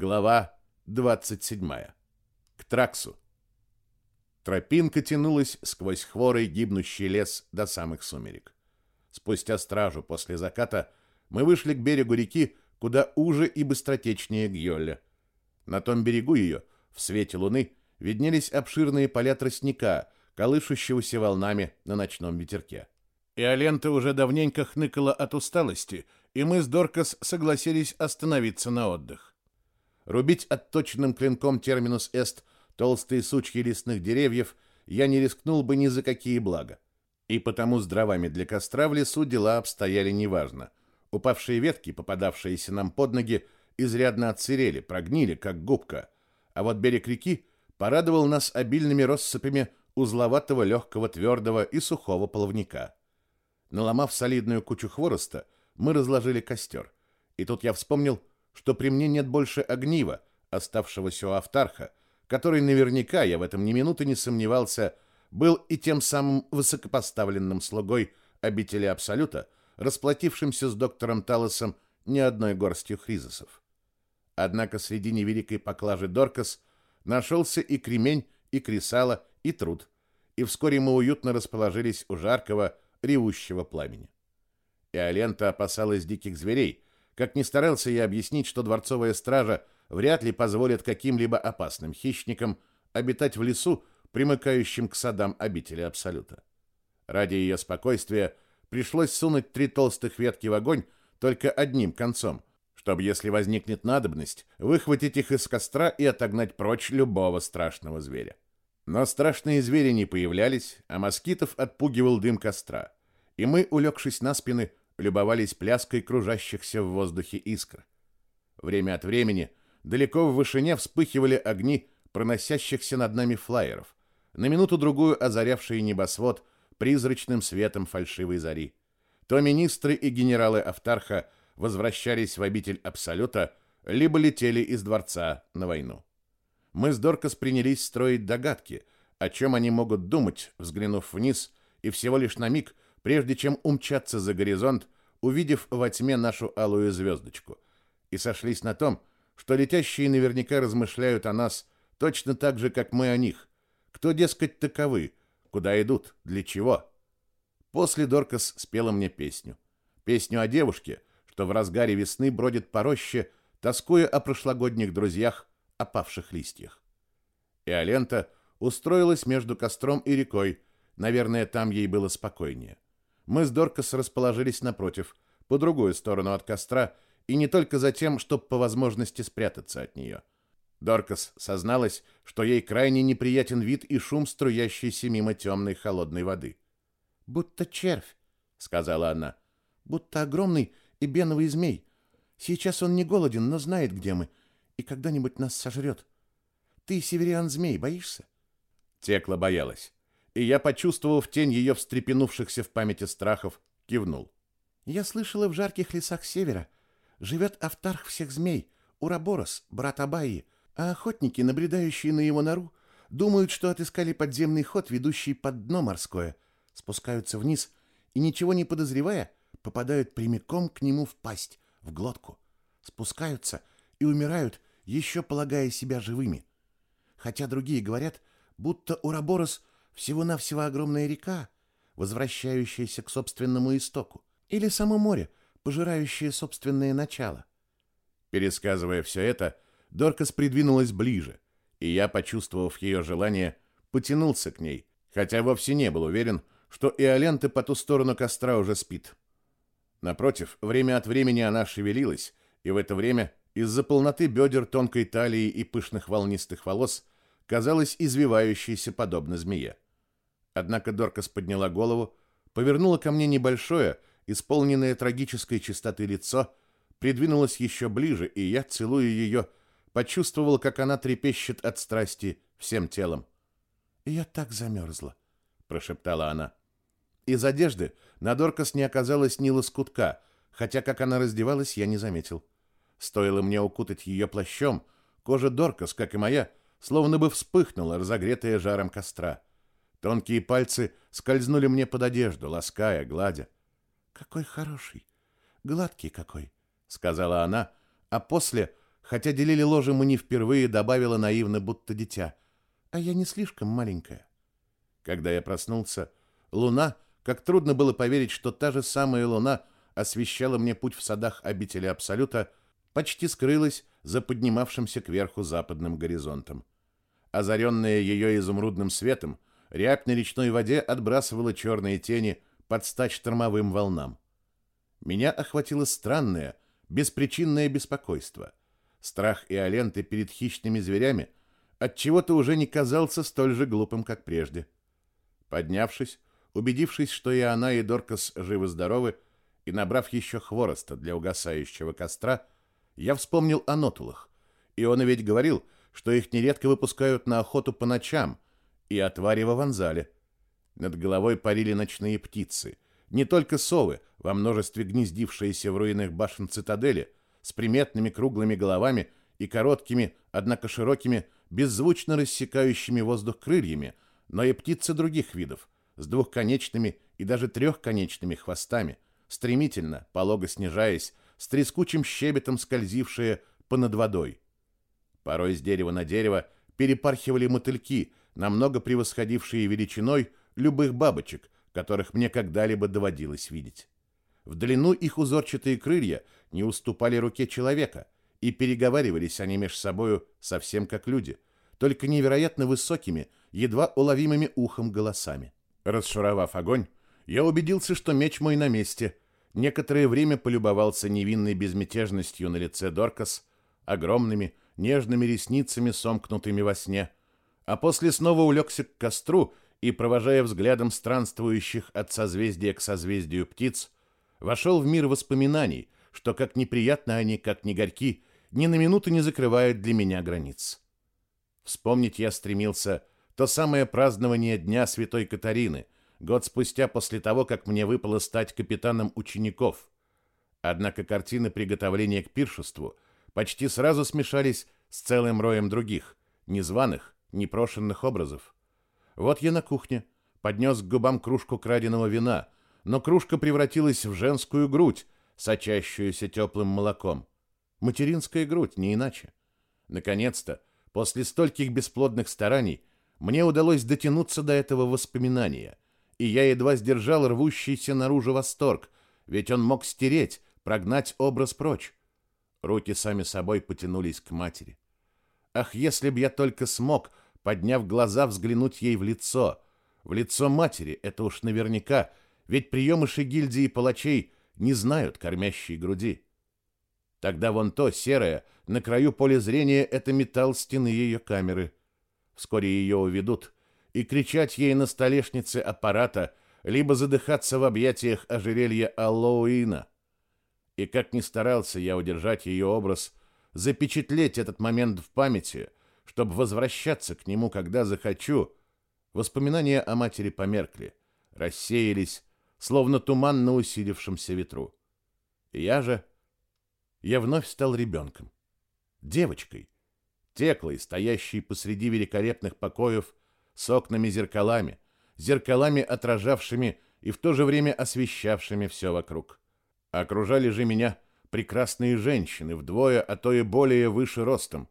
Глава 27. К Траксу. Тропинка тянулась сквозь хворый гибнущий лес до самых сумерек. Спустя стражу после заката мы вышли к берегу реки, куда уже и быстротечнее Гьолля. На том берегу ее, в свете луны, виднелись обширные поля тростника, колышущегося волнами на ночном ветерке. И Алента уже давненько хныкала от усталости, и мы с Доркас согласились остановиться на отдых. Рубить отточенным клинком терминус эст толстые сучки лесных деревьев я не рискнул бы ни за какие блага. И потому с дровами для костра в лесу дела обстояли неважно. Упавшие ветки, попадавшиеся нам под ноги, изрядно отсырели, прогнили, как губка. А вот берег реки порадовал нас обильными россыпями узловатого, легкого, твердого и сухого половника. Наломав солидную кучу хвороста, мы разложили костер. И тут я вспомнил, что при мне нет больше огнива, оставшегося у Автарха, который наверняка, я в этом ни минуты не сомневался, был и тем самым высокопоставленным слугой обители Абсолюта, расплатившимся с доктором Талосом не одной горстью хризисов. Однако среди невеликой поклажи Доркас нашелся и кремень, и кресало, и труд, и вскоре мы уютно расположились у жаркого, ревущего пламени. И Алента опасалась диких зверей, как ни старался я объяснить, что дворцовая стража вряд ли позволит каким-либо опасным хищникам обитать в лесу, примыкающем к садам обители Абсолюта. Ради ее спокойствия пришлось сунуть три толстых ветки в огонь только одним концом, чтобы, если возникнет надобность, выхватить их из костра и отогнать прочь любого страшного зверя. Но страшные звери не появлялись, а москитов отпугивал дым костра. И мы, улегшись на спины, любовались пляской кружащихся в воздухе искр. Время от времени далеко в вышине вспыхивали огни проносящихся над нами флайеров, на минуту-другую озарявшие небосвод призрачным светом фальшивой зари. То министры и генералы Автарха возвращались в обитель Абсолюта, либо летели из дворца на войну мы с Доркас принялись строить догадки, о чем они могут думать, взглянув вниз, и всего лишь на миг, прежде чем умчаться за горизонт, увидев во тьме нашу алую звездочку. И сошлись на том, что летящие наверняка размышляют о нас точно так же, как мы о них. Кто, дескать, таковы? Куда идут? Для чего? После Доркас спела мне песню. Песню о девушке, что в разгаре весны бродит по роще, тоскуя о прошлогодних друзьях, опавших листьях. И Алента устроилась между костром и рекой, наверное, там ей было спокойнее. Мы с Доркас расположились напротив, по другую сторону от костра, и не только за тем, чтобы по возможности спрятаться от нее. Доркас созналась, что ей крайне неприятен вид и шум струящейся мимо темной холодной воды. «Будто червь», — сказала она, — «будто огромный и беновый змей. Сейчас он не голоден, но знает, где мы, и когда-нибудь нас сожрет. Ты, северян-змей, боишься?» Текла боялась, и я, почувствовав тень ее встрепенувшихся в памяти страхов, кивнул. «Я слышала, в жарких лесах севера живет автарх всех змей, Ураборос, брат Абайи, а охотники, наблюдающие на его нору, думают, что отыскали подземный ход, ведущий под дно морское, спускаются вниз и, ничего не подозревая, попадают прямиком к нему в пасть, в глотку. Спускаются и умирают, еще полагая себя живыми. Хотя другие говорят, будто Ураборос всего-навсего огромная река, возвращающаяся к собственному истоку, или само море, пожирающее собственное начало. Пересказывая все это, Доркас придвинулась ближе, и я, почувствовав ее желание, потянулся к ней, хотя вовсе не был уверен, что и Алента по ту сторону костра уже спит. Напротив, время от времени она шевелилась, и в это время из-за полноты бедер, тонкой талии и пышных волнистых волос казалась извивающейся подобно змее. Однако Доркас подняла голову, повернула ко мне небольшое, исполненное трагической чистоты лицо, придвинулась еще ближе, и я, целуя ее, почувствовал, как она трепещет от страсти всем телом. «Я так замерзла», — прошептала она. Из одежды на Доркас не оказалось ни лоскутка, хотя, как она раздевалась, я не заметил. Стоило мне укутать ее плащом, кожа Доркас, как и моя, словно бы вспыхнула, разогретая жаром костра. Тонкие пальцы скользнули мне под одежду, лаская, гладя. «Какой хороший! Гладкий какой!» — сказала она, а после, хотя делили ложе мы не впервые, добавила наивно, будто дитя. А я не слишком маленькая. Когда я проснулся, луна, как трудно было поверить, что та же самая луна освещала мне путь в садах обители Абсолюта, почти скрылась за поднимавшимся кверху западным горизонтом. Озаренная ее изумрудным светом, рябь на речной воде отбрасывала черные тени под стать штормовым волнам. Меня охватило странное, беспричинное беспокойство. Страх и аленты перед хищными зверями от чего то уже не казался столь же глупым, как прежде. Поднявшись, убедившись, что и она, и Доркас живы-здоровы, и набрав еще хвороста для угасающего костра, я вспомнил о нотулах. И он ведь говорил, что их нередко выпускают на охоту по ночам, и о твари в аванзале. Над головой парили ночные птицы, не только совы, во множестве гнездившиеся в руинах башен цитадели, с приметными круглыми головами и короткими, однако широкими, беззвучно рассекающими воздух крыльями, но и птицы других видов, с двухконечными и даже трехконечными хвостами, стремительно, полого снижаясь, с трескучим щебетом скользившие понад водой. Порой с дерева на дерево перепархивали мотыльки, намного превосходившие величиной любых бабочек, которых мне когда-либо доводилось видеть. В длину их узорчатые крылья не уступали руке человека, и переговаривались они меж собою совсем как люди, только невероятно высокими, едва уловимыми ухом голосами. Расшуровав огонь, я убедился, что меч мой на месте — некоторое время полюбовался невинной безмятежностью на лице Доркас, огромными, нежными ресницами, сомкнутыми во сне, а после снова улегся к костру и, провожая взглядом странствующих от созвездия к созвездию птиц, вошел в мир воспоминаний, что как неприятно они, как не горьки, ни на минуту не закрывают для меня границ. Вспомнить я стремился то самое празднование Дня Святой Катарины — год спустя после того, как мне выпало стать капитаном учеников. Однако картины приготовления к пиршеству почти сразу смешались с целым роем других, незваных, непрошенных образов. Вот я на кухне, поднес к губам кружку краденого вина, но кружка превратилась в женскую грудь, сочащуюся теплым молоком. Материнская грудь, не иначе. Наконец-то, после стольких бесплодных стараний, мне удалось дотянуться до этого воспоминания — и я едва сдержал рвущийся наружу восторг, ведь он мог стереть, прогнать образ прочь. Руки сами собой потянулись к матери. Ах, если б я только смог, подняв глаза, взглянуть ей в лицо. В лицо матери, это уж наверняка, ведь приемыши гильдии палачей не знают кормящей груди. Тогда вон то, серое, на краю поля зрения, это металл стены ее камеры. Вскоре ее уведут — и кричать ей на столешнице аппарата, либо задыхаться в объятиях ожерелья Аллоуина. И как ни старался я удержать ее образ, запечатлеть этот момент в памяти, чтобы возвращаться к нему, когда захочу, воспоминания о матери померкли, рассеялись, словно туман на усилившемся ветру. Я же... Я вновь стал ребенком, девочкой, теклой, стоящей посреди великолепных покоев с окнами-зеркалами, зеркалами, отражавшими и в то же время освещавшими все вокруг. Окружали же меня прекрасные женщины, вдвое, а то и более выше ростом.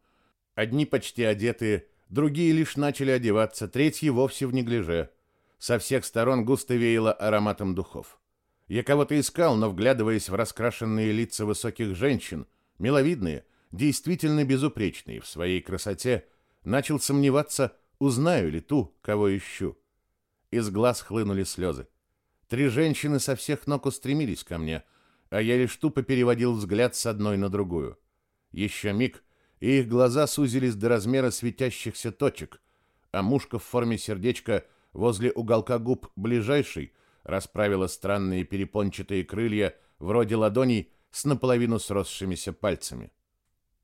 Одни почти одетые, другие лишь начали одеваться, третьи вовсе в неглиже. Со всех сторон густо веяло ароматом духов. Я кого-то искал, но, вглядываясь в раскрашенные лица высоких женщин, миловидные, действительно безупречные в своей красоте, начал сомневаться, Узнаю ли ту, кого ищу? Из глаз хлынули слезы. Три женщины со всех ног устремились ко мне, а я лишь тупо переводил взгляд с одной на другую. Еще миг, и их глаза сузились до размера светящихся точек, а мушка в форме сердечка возле уголка губ ближайшей расправила странные перепончатые крылья вроде ладоней с наполовину сросшимися пальцами.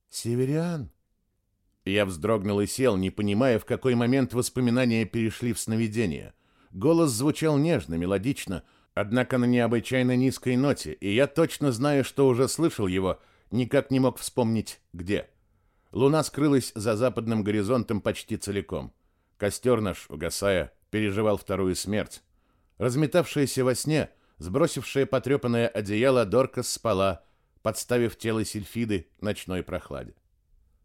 «Северян!» Я вздрогнул и сел, не понимая, в какой момент воспоминания перешли в сновидение. Голос звучал нежно, мелодично, однако на необычайно низкой ноте, и я точно знаю, что уже слышал его, никак не мог вспомнить, где. Луна скрылась за западным горизонтом почти целиком. Костер наш, угасая, переживал вторую смерть. Разметавшаяся во сне, сбросившая потрепанное одеяло, Дорка спала, подставив тело Сильфиды ночной прохладе.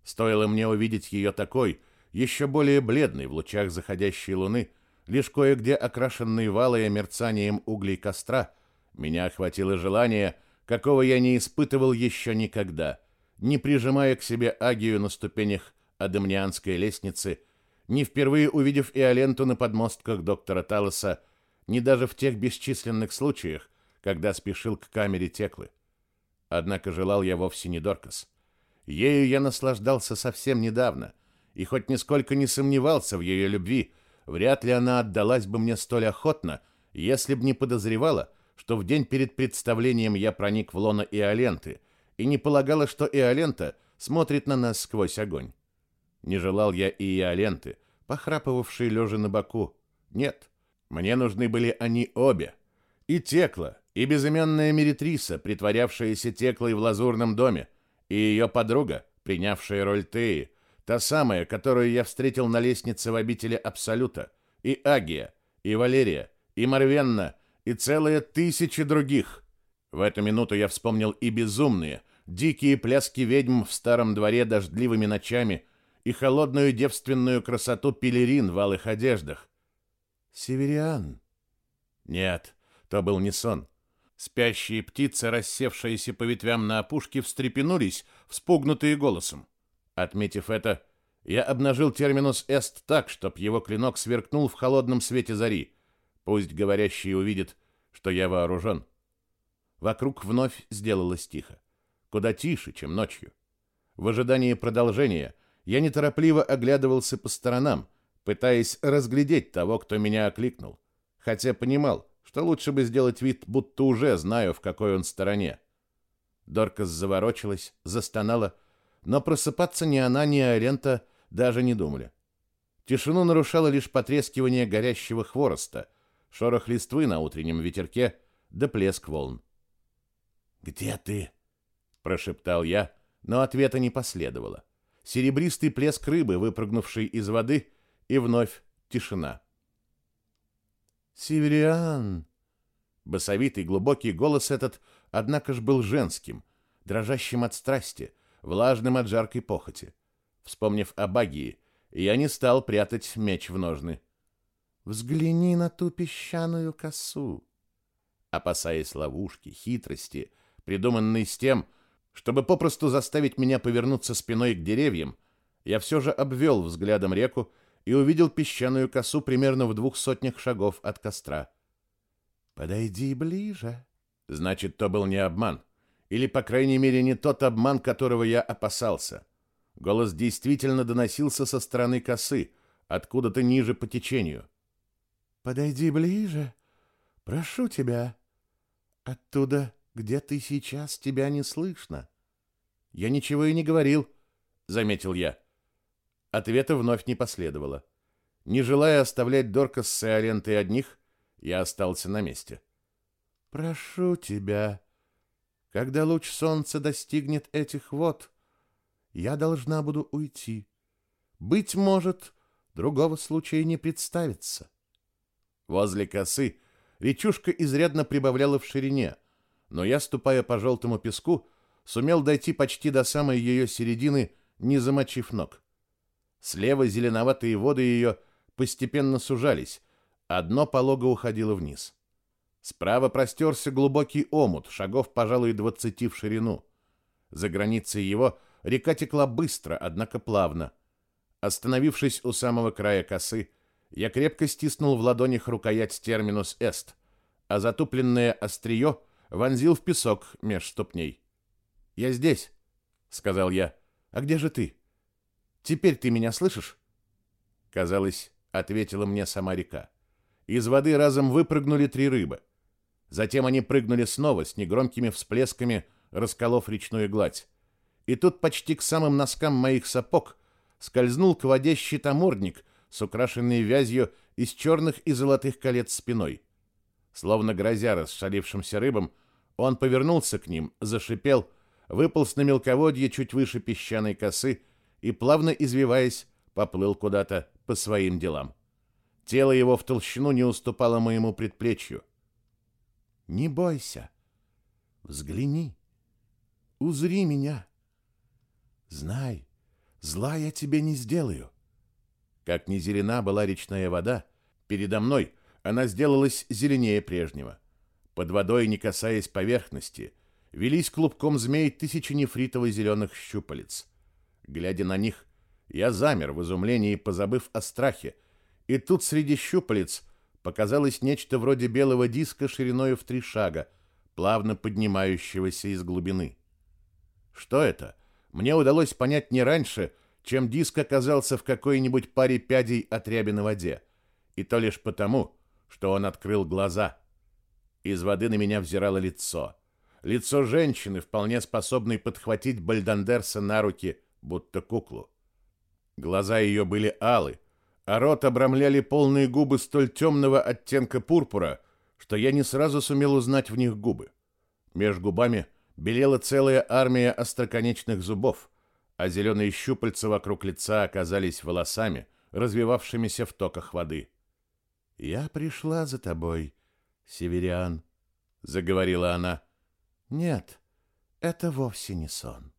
Стоило мне увидеть ее такой, еще более бледной в лучах заходящей луны, лишь кое-где окрашенной валой мерцанием углей костра, меня охватило желание, какого я не испытывал еще никогда, не прижимая к себе Агию на ступенях Адамнианской лестницы, не впервые увидев Иоленту на подмостках доктора Талоса, не даже в тех бесчисленных случаях, когда спешил к камере Теклы. Однако желал я вовсе не Доркас. Ею я наслаждался совсем недавно, и хоть нисколько не сомневался в ее любви, вряд ли она отдалась бы мне столь охотно, если б не подозревала, что в день перед представлением я проник в лоно Иоленты, и не полагала, что Иолента смотрит на нас сквозь огонь. Не желал я и Иоленты, похрапывавшей лежа на боку. Нет, мне нужны были они обе. И Текла, и безымянная Меритриса, притворявшаяся Теклой в лазурном доме, и ее подруга, принявшая роль Теи, та самая, которую я встретил на лестнице в обители Абсолюта, и Агия, и Валерия, и Марвенна, и целые тысячи других. В эту минуту я вспомнил и безумные, дикие пляски ведьм в старом дворе дождливыми ночами, и холодную девственную красоту пелерин в алых одеждах. Севериан. Нет, то был не сон. Спящие птицы, рассевшиеся по ветвям на опушке, встрепенулись, вспугнутые голосом. Отметив это, я обнажил терминус «эст» так, чтоб его клинок сверкнул в холодном свете зари. Пусть говорящий увидит, что я вооружен. Вокруг вновь сделалось тихо. Куда тише, чем ночью. В ожидании продолжения я неторопливо оглядывался по сторонам, пытаясь разглядеть того, кто меня окликнул, хотя понимал, что лучше бы сделать вид, будто уже знаю, в какой он стороне. Доркас заворочилась, застонала, но просыпаться ни она, ни Арента даже не думали. Тишину нарушало лишь потрескивание горящего хвороста, шорох листвы на утреннем ветерке да плеск волн. «Где ты?» — прошептал я, но ответа не последовало. Серебристый плеск рыбы, выпрыгнувшей из воды, и вновь тишина. «Севериан!» Басовитый глубокий голос этот, однако ж, был женским, дрожащим от страсти, влажным от жаркой похоти. Вспомнив о Багии, я не стал прятать меч в ножны. «Взгляни на ту песчаную косу!» Опасаясь ловушки, хитрости, придуманной с тем, чтобы попросту заставить меня повернуться спиной к деревьям, я все же обвел взглядом реку и увидел песчаную косу примерно в двух сотнях шагов от костра. «Подойди ближе». Значит, то был не обман. Или, по крайней мере, не тот обман, которого я опасался. Голос действительно доносился со стороны косы, откуда-то ниже по течению. «Подойди ближе. Прошу тебя. Оттуда, где ты сейчас, тебя не слышно». «Я ничего и не говорил», — заметил я. Ответа вновь не последовало. Не желая оставлять Доркас с Иолентой одних, я остался на месте. «Прошу тебя, когда луч солнца достигнет этих вод, я должна буду уйти. Быть может, другого случая не представится». Возле косы речушка изрядно прибавляла в ширине, но я, ступая по желтому песку, сумел дойти почти до самой ее середины, не замочив ног. Слева зеленоватые воды ее постепенно сужались, а дно полого уходило вниз. Справа простерся глубокий омут, шагов, пожалуй, двадцати в ширину. За границей его река текла быстро, однако плавно. Остановившись у самого края косы, я крепко стиснул в ладонях рукоять терминус эст, а затупленное острие вонзил в песок меж ступней. «Я здесь», — сказал я. «А где же ты?» Теперь ты меня слышишь? Казалось, ответила мне сама река. Из воды разом выпрыгнули три рыбы. Затем они прыгнули снова с негромкими всплесками, расколов речную гладь. И тут почти к самым носкам моих сапог скользнул к воде щитомордник с украшенной вязью из черных и золотых колец спиной. Словно грозя расшалившимся рыбам, он повернулся к ним, зашипел, выполз на мелководье чуть выше песчаной косы и, плавно извиваясь, поплыл куда-то по своим делам. Тело его в толщину не уступало моему предплечью. «Не бойся. Взгляни. Узри меня. Знай, зла я тебе не сделаю. Как ни зелена была речная вода, передо мной она сделалась зеленее прежнего. Под водой, не касаясь поверхности, велись клубком змей тысячи нефритово-зеленых щупалец. Глядя на них, я замер в изумлении, позабыв о страхе, и тут среди щупалец показалось нечто вроде белого диска шириной в три шага, плавно поднимающегося из глубины. Что это? Мне удалось понять не раньше, чем диск оказался в какой-нибудь паре пядей от ряби на воде, и то лишь потому, что он открыл глаза. Из воды на меня взирало лицо. Лицо женщины, вполне способной подхватить Бальдандерса на руки, будто куклу. Глаза ее были алы, а рот обрамляли полные губы столь темного оттенка пурпура, что я не сразу сумел узнать в них губы. Меж губами белела целая армия остроконечных зубов, а зеленые щупальца вокруг лица оказались волосами, развивавшимися в токах воды. «Я пришла за тобой, северян», — заговорила она. «Нет, это вовсе не сон.